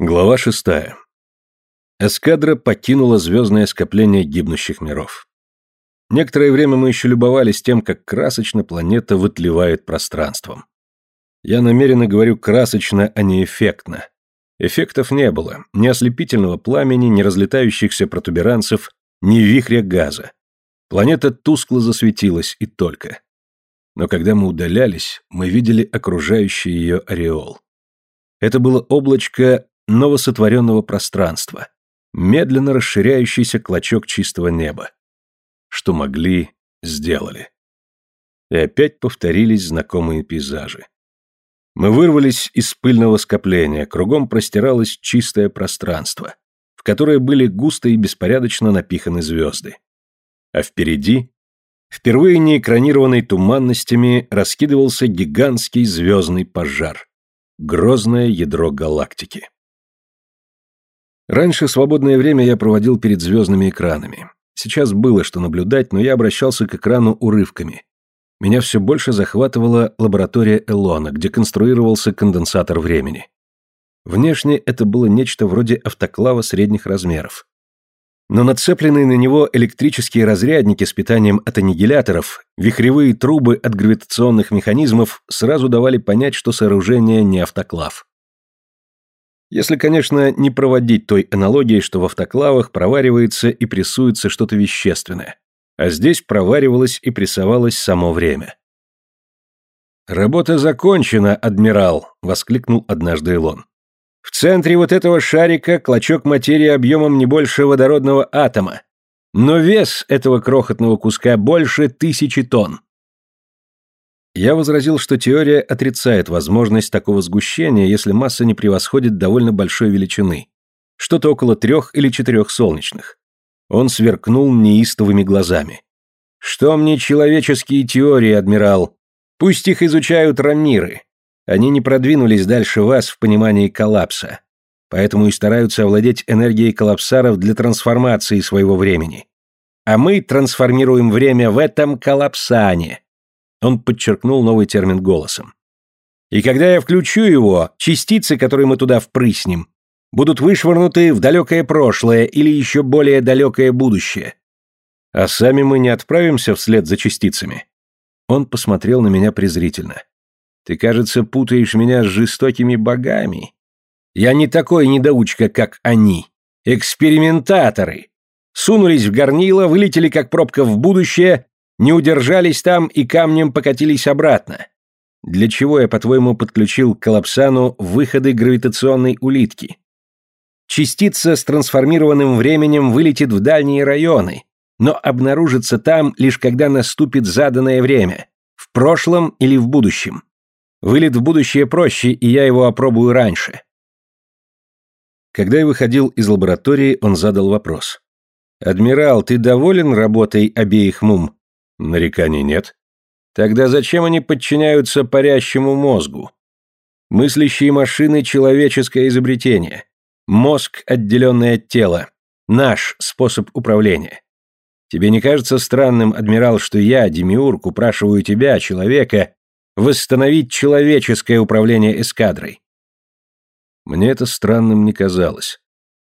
Глава шестая. Эскадра покинула звездное скопление гибнущих миров. Некоторое время мы еще любовались тем, как красочно планета вытлевает пространством. Я намеренно говорю красочно, а не эффектно. Эффектов не было, ни ослепительного пламени, ни разлетающихся протуберанцев, ни вихря газа. Планета тускло засветилась и только. Но когда мы удалялись, мы видели окружающий ее ореол. Это было облачко новосотворенного пространства, медленно расширяющийся клочок чистого неба. Что могли, сделали. И опять повторились знакомые пейзажи. Мы вырвались из пыльного скопления, кругом простиралось чистое пространство, в которое были густо и беспорядочно напиханы звезды. А впереди, впервые не экранированный туманностями, раскидывался гигантский звездный пожар. Грозное ядро галактики. Раньше свободное время я проводил перед звездными экранами. Сейчас было что наблюдать, но я обращался к экрану урывками. Меня все больше захватывала лаборатория Элона, где конструировался конденсатор времени. Внешне это было нечто вроде автоклава средних размеров. Но нацепленные на него электрические разрядники с питанием от аннигиляторов, вихревые трубы от гравитационных механизмов сразу давали понять, что сооружение не автоклав. Если, конечно, не проводить той аналогии, что в автоклавах проваривается и прессуется что-то вещественное, а здесь проваривалось и прессовалось само время. «Работа закончена, адмирал!» — воскликнул однажды Илон. «В центре вот этого шарика клочок материи объемом не больше водородного атома, но вес этого крохотного куска больше тысячи тонн. Я возразил, что теория отрицает возможность такого сгущения, если масса не превосходит довольно большой величины, что-то около трех или четырех солнечных. Он сверкнул неистовыми глазами. «Что мне человеческие теории, адмирал? Пусть их изучают рамиры. Они не продвинулись дальше вас в понимании коллапса, поэтому и стараются овладеть энергией коллапсаров для трансформации своего времени. А мы трансформируем время в этом коллапсане, он подчеркнул новый термин голосом. И когда я включу его, частицы, которые мы туда впрыснем, будут вышвырнуты в далекое прошлое или еще более далекое будущее. А сами мы не отправимся вслед за частицами. Он посмотрел на меня презрительно. Ты, кажется, путаешь меня с жестокими богами. Я не такой недоучка, как они. Экспериментаторы. Сунулись в горнило, вылетели как пробка в будущее не удержались там и камнем покатились обратно. Для чего я, по-твоему, подключил к коллапсану выходы гравитационной улитки? Частица с трансформированным временем вылетит в дальние районы, но обнаружится там лишь когда наступит заданное время, в прошлом или в будущем. Вылет в будущее проще, и я его опробую раньше. Когда я выходил из лаборатории, он задал вопрос. «Адмирал, ты доволен работой обеих мум?» Нареканий нет. Тогда зачем они подчиняются парящему мозгу? Мыслящие машины – человеческое изобретение. Мозг, отделенный от тела. Наш способ управления. Тебе не кажется странным, адмирал, что я, Демиург, упрашиваю тебя, человека, восстановить человеческое управление эскадрой? Мне это странным не казалось.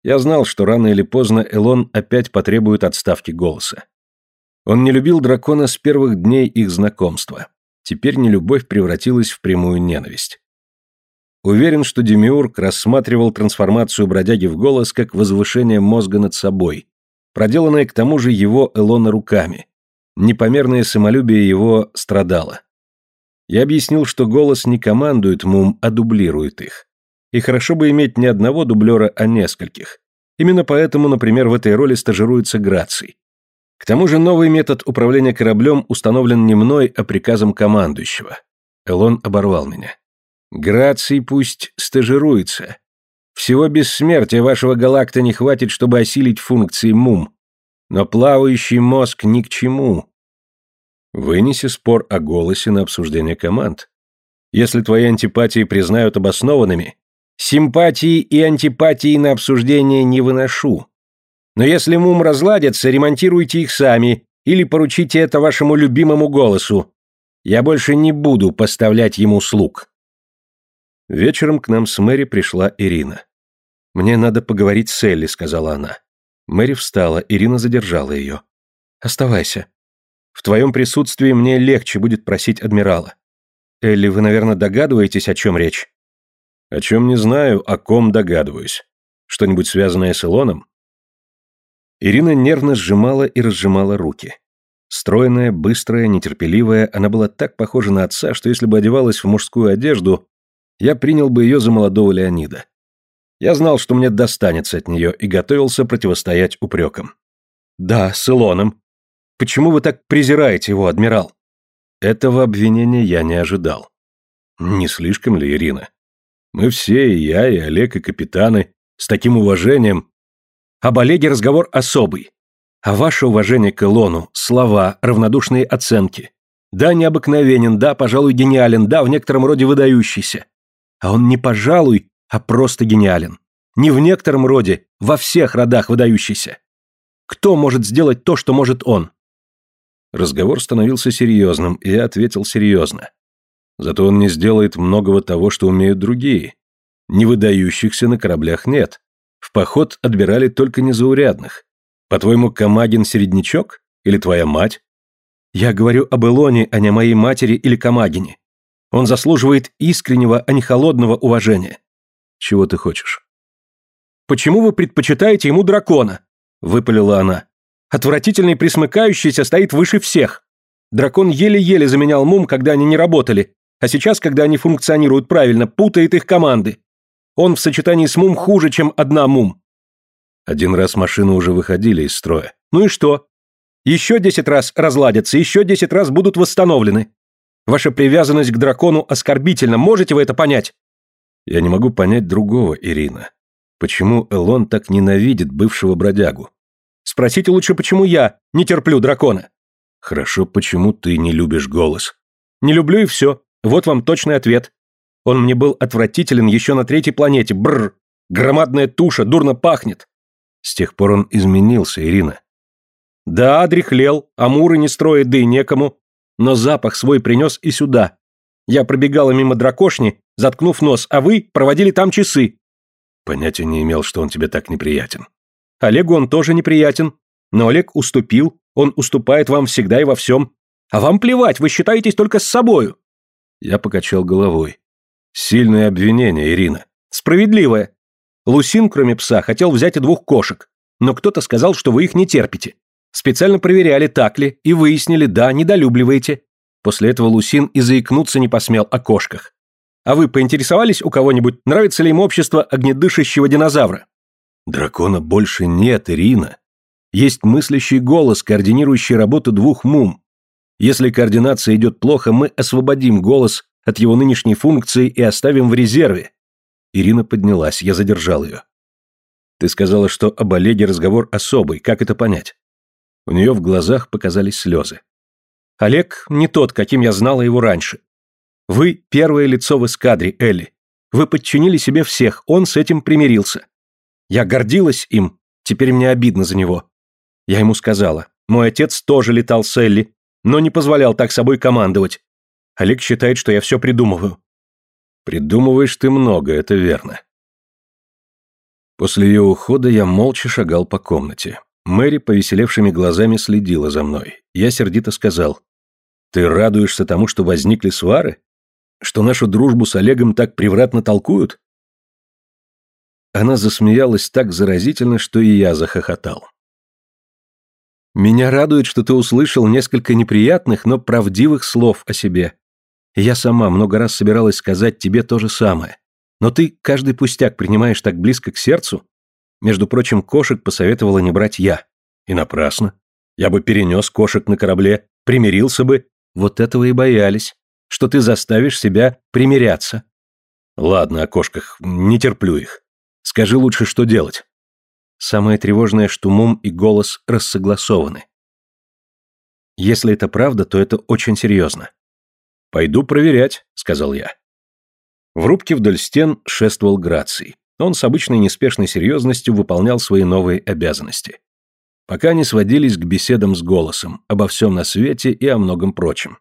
Я знал, что рано или поздно Элон опять потребует отставки голоса. Он не любил дракона с первых дней их знакомства. Теперь нелюбовь превратилась в прямую ненависть. Уверен, что Демиург рассматривал трансформацию бродяги в голос как возвышение мозга над собой, проделанное к тому же его Элона руками. Непомерное самолюбие его страдало. Я объяснил, что голос не командует мум, а дублирует их. И хорошо бы иметь не одного дублера, а нескольких. Именно поэтому, например, в этой роли стажируется Граций. К тому же новый метод управления кораблем установлен не мной, а приказом командующего. Элон оборвал меня. Граций пусть стажируется. Всего бессмертия вашего галакта не хватит, чтобы осилить функции МУМ. Но плавающий мозг ни к чему. Вынеси спор о голосе на обсуждение команд. Если твои антипатии признают обоснованными, симпатии и антипатии на обсуждение не выношу. Но если мум разладятся, ремонтируйте их сами или поручите это вашему любимому голосу. Я больше не буду поставлять ему слуг. Вечером к нам с Мэри пришла Ирина. «Мне надо поговорить с Элли», — сказала она. Мэри встала, Ирина задержала ее. «Оставайся. В твоем присутствии мне легче будет просить адмирала. Элли, вы, наверное, догадываетесь, о чем речь?» «О чем не знаю, о ком догадываюсь. Что-нибудь связанное с Илоном?» Ирина нервно сжимала и разжимала руки. Стройная, быстрая, нетерпеливая, она была так похожа на отца, что если бы одевалась в мужскую одежду, я принял бы ее за молодого Леонида. Я знал, что мне достанется от нее, и готовился противостоять упрекам. «Да, с Илоном. Почему вы так презираете его, адмирал?» Этого обвинения я не ожидал. Не слишком ли, Ирина? Мы все, и я, и Олег, и капитаны, с таким уважением. Об Олеге разговор особый. А ваше уважение к Илону, слова, равнодушные оценки. Да, необыкновенен, да, пожалуй, гениален, да, в некотором роде выдающийся. А он не пожалуй, а просто гениален. Не в некотором роде, во всех родах выдающийся. Кто может сделать то, что может он? Разговор становился серьезным, и я ответил серьезно. Зато он не сделает многого того, что умеют другие. Невыдающихся на кораблях нет. В поход отбирали только незаурядных. По-твоему, Камагин середнячок? Или твоя мать? Я говорю об Элоне, а не моей матери или Камагине. Он заслуживает искреннего, а не холодного уважения. Чего ты хочешь? Почему вы предпочитаете ему дракона? Выпалила она. Отвратительный присмыкающийся стоит выше всех. Дракон еле-еле заменял мум, когда они не работали, а сейчас, когда они функционируют правильно, путает их команды. Он в сочетании с мум хуже, чем одна мум. Один раз машины уже выходили из строя. Ну и что? Еще десять раз разладятся, еще десять раз будут восстановлены. Ваша привязанность к дракону оскорбительна, можете вы это понять? Я не могу понять другого, Ирина. Почему Элон так ненавидит бывшего бродягу? Спросите лучше, почему я не терплю дракона. Хорошо, почему ты не любишь голос? Не люблю и все. Вот вам точный ответ. Он мне был отвратителен еще на третьей планете. Бррр. Громадная туша, дурно пахнет. С тех пор он изменился, Ирина. Да, дряхлел, амуры не строит, да и некому. Но запах свой принес и сюда. Я пробегала мимо дракошни, заткнув нос, а вы проводили там часы. Понятия не имел, что он тебе так неприятен. Олегу он тоже неприятен. Но Олег уступил, он уступает вам всегда и во всем. А вам плевать, вы считаетесь только с собою. Я покачал головой. Сильное обвинение, Ирина. Справедливое. Лусин, кроме пса, хотел взять и двух кошек. Но кто-то сказал, что вы их не терпите. Специально проверяли, так ли, и выяснили, да, недолюбливаете. После этого Лусин и заикнуться не посмел о кошках. А вы поинтересовались у кого-нибудь, нравится ли им общество огнедышащего динозавра? Дракона больше нет, Ирина. Есть мыслящий голос, координирующий работу двух мум. Если координация идет плохо, мы освободим голос от его нынешней функции и оставим в резерве. Ирина поднялась, я задержал ее. Ты сказала, что об Олеге разговор особый, как это понять? У нее в глазах показались слезы. Олег не тот, каким я знала его раньше. Вы первое лицо в эскадре, Элли. Вы подчинили себе всех, он с этим примирился. Я гордилась им, теперь мне обидно за него. Я ему сказала, мой отец тоже летал с Элли, но не позволял так собой командовать. Олег считает, что я все придумываю. Придумываешь ты много, это верно. После ее ухода я молча шагал по комнате. Мэри повеселевшими глазами следила за мной. Я сердито сказал, «Ты радуешься тому, что возникли свары? Что нашу дружбу с Олегом так превратно толкуют?» Она засмеялась так заразительно, что и я захохотал. «Меня радует, что ты услышал несколько неприятных, но правдивых слов о себе. Я сама много раз собиралась сказать тебе то же самое. Но ты каждый пустяк принимаешь так близко к сердцу. Между прочим, кошек посоветовала не брать я. И напрасно. Я бы перенес кошек на корабле, примирился бы. Вот этого и боялись, что ты заставишь себя примиряться. Ладно, о кошках, не терплю их. Скажи лучше, что делать. Самое тревожное, что мум и голос рассогласованы. Если это правда, то это очень серьезно. «Пойду проверять», — сказал я. В рубке вдоль стен шествовал Граций. Он с обычной неспешной серьезностью выполнял свои новые обязанности. Пока не сводились к беседам с голосом, обо всем на свете и о многом прочем.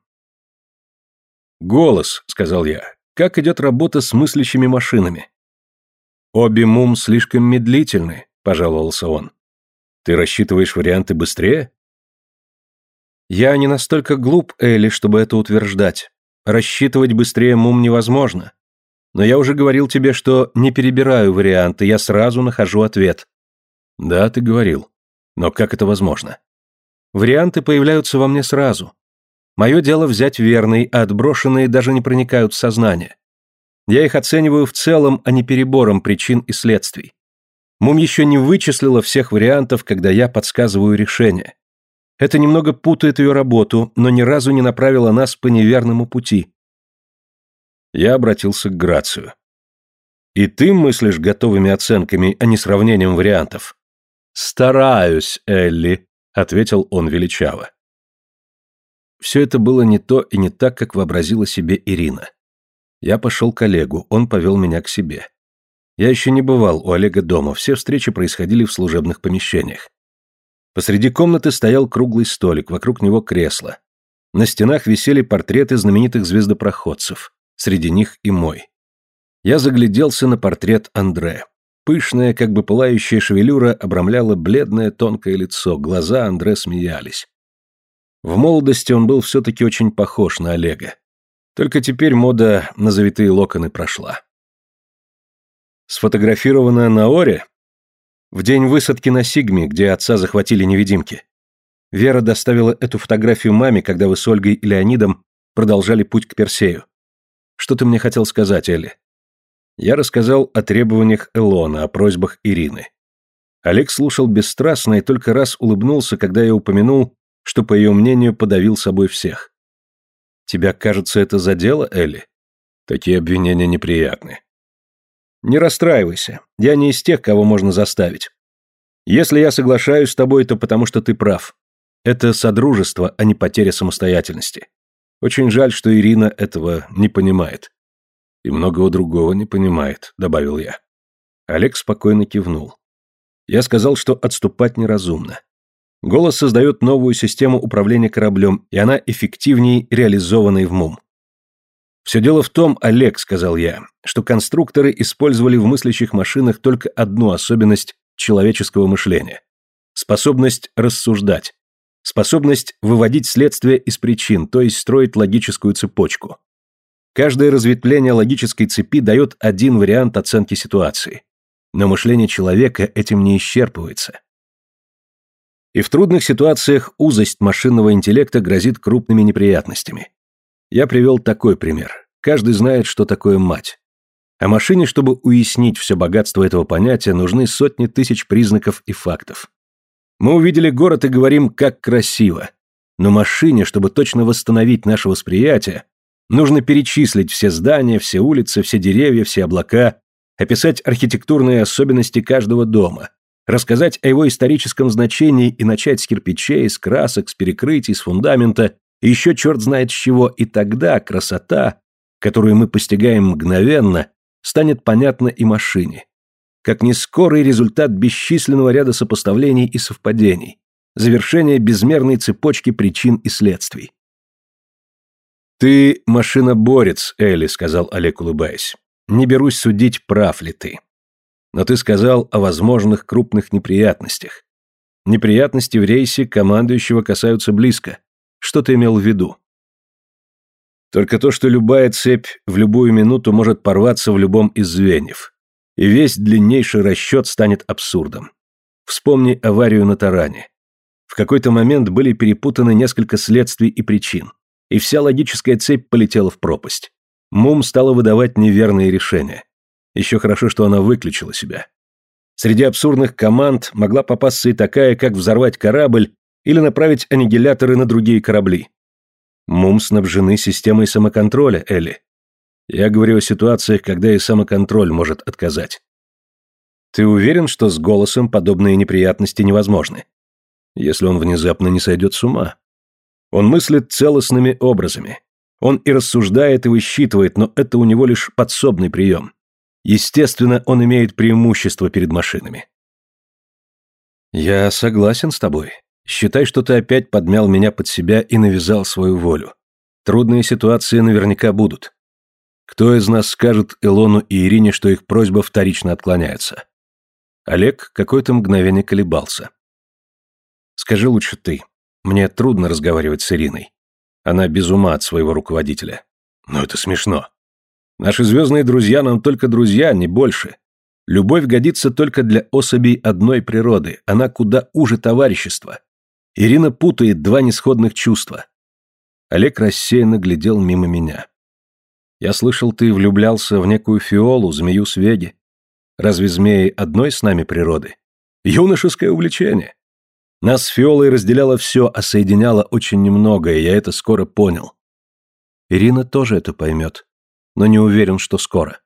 «Голос», — сказал я, — «как идет работа с мыслящими машинами?» Обе мум слишком медлительны, пожаловался он. Ты рассчитываешь варианты быстрее? Я не настолько глуп, Элли, чтобы это утверждать. Рассчитывать быстрее мум невозможно. Но я уже говорил тебе, что не перебираю варианты, я сразу нахожу ответ. Да, ты говорил. Но как это возможно? Варианты появляются во мне сразу. Мое дело взять верный, а отброшенные даже не проникают в сознание. Я их оцениваю в целом, а не перебором причин и следствий. Мум еще не вычислила всех вариантов, когда я подсказываю решение. Это немного путает ее работу, но ни разу не направило нас по неверному пути. Я обратился к Грацию. И ты мыслишь готовыми оценками, а не сравнением вариантов? Стараюсь, Элли, ответил он величаво. Все это было не то и не так, как вообразила себе Ирина. Я пошел к Олегу, он повел меня к себе. Я еще не бывал у Олега дома, все встречи происходили в служебных помещениях. Посреди комнаты стоял круглый столик, вокруг него кресло. На стенах висели портреты знаменитых звездопроходцев, среди них и мой. Я загляделся на портрет Андре. Пышная, как бы пылающая шевелюра обрамляла бледное тонкое лицо, глаза Андре смеялись. В молодости он был все-таки очень похож на Олега. Только теперь мода на завитые локоны прошла. Сфотографировано на Оре? В день высадки на Сигме, где отца захватили невидимки. Вера доставила эту фотографию маме, когда вы с Ольгой и Леонидом продолжали путь к Персею. Что ты мне хотел сказать, Элли? Я рассказал о требованиях Элона, о просьбах Ирины. Олег слушал бесстрастно и только раз улыбнулся, когда я упомянул, что, по ее мнению, подавил собой всех. Тебя, кажется, это задело, Элли? Такие обвинения неприятны. Не расстраивайся, я не из тех, кого можно заставить. Если я соглашаюсь с тобой, то потому что ты прав. Это содружество, а не потеря самостоятельности. Очень жаль, что Ирина этого не понимает. И многого другого не понимает, добавил я. Олег спокойно кивнул. Я сказал, что отступать неразумно. Голос создает новую систему управления кораблем, и она эффективнее реализованной в МУМ. «Все дело в том, Олег», — сказал я, что конструкторы использовали в мыслящих машинах только одну особенность человеческого мышления — способность рассуждать, способность выводить следствие из причин, то есть строить логическую цепочку. Каждое разветвление логической цепи дает один вариант оценки ситуации. Но мышление человека этим не исчерпывается. И в трудных ситуациях узость машинного интеллекта грозит крупными неприятностями. Я привел такой пример. Каждый знает, что такое мать. А машине, чтобы уяснить все богатство этого понятия, нужны сотни тысяч признаков и фактов. Мы увидели город и говорим, как красиво. Но машине, чтобы точно восстановить наше восприятие, нужно перечислить все здания, все улицы, все деревья, все облака, описать архитектурные особенности каждого дома, рассказать о его историческом значении и начать с кирпичей, с красок, с перекрытий, с фундамента, еще черт знает с чего, и тогда красота, которую мы постигаем мгновенно, станет понятна и машине. Как нескорый результат бесчисленного ряда сопоставлений и совпадений, завершение безмерной цепочки причин и следствий. «Ты машиноборец, Элли», — сказал Олег, улыбаясь. «Не берусь судить, прав ли ты. Но ты сказал о возможных крупных неприятностях. Неприятности в рейсе командующего касаются близко. Что ты имел в виду? Только то, что любая цепь в любую минуту может порваться в любом из звеньев. И весь длиннейший расчет станет абсурдом. Вспомни аварию на таране. В какой-то момент были перепутаны несколько следствий и причин, и вся логическая цепь полетела в пропасть. Мум стала выдавать неверные решения. Еще хорошо, что она выключила себя. Среди абсурдных команд могла попасться и такая, как взорвать корабль или направить аннигиляторы на другие корабли. Мум снабжены системой самоконтроля, Элли. Я говорю о ситуациях, когда и самоконтроль может отказать. Ты уверен, что с голосом подобные неприятности невозможны? Если он внезапно не сойдет с ума. Он мыслит целостными образами. Он и рассуждает, и высчитывает, но это у него лишь подсобный прием. Естественно, он имеет преимущество перед машинами. Я согласен с тобой. Считай, что ты опять подмял меня под себя и навязал свою волю. Трудные ситуации наверняка будут. Кто из нас скажет Элону и Ирине, что их просьба вторично отклоняется? Олег какое-то мгновение колебался. Скажи лучше ты. Мне трудно разговаривать с Ириной. Она без ума от своего руководителя. Но это смешно. Наши звездные друзья нам только друзья, не больше. Любовь годится только для особей одной природы, она куда уже товарищества. Ирина путает два несходных чувства. Олег рассеянно глядел мимо меня. Я слышал, ты влюблялся в некую фиолу, змею Свеги. Разве змеи одной с нами природы? Юношеское увлечение. Нас с Фиолой разделяло все, а соединяло очень немного, и я это скоро понял. Ирина тоже это поймет, но не уверен, что скоро.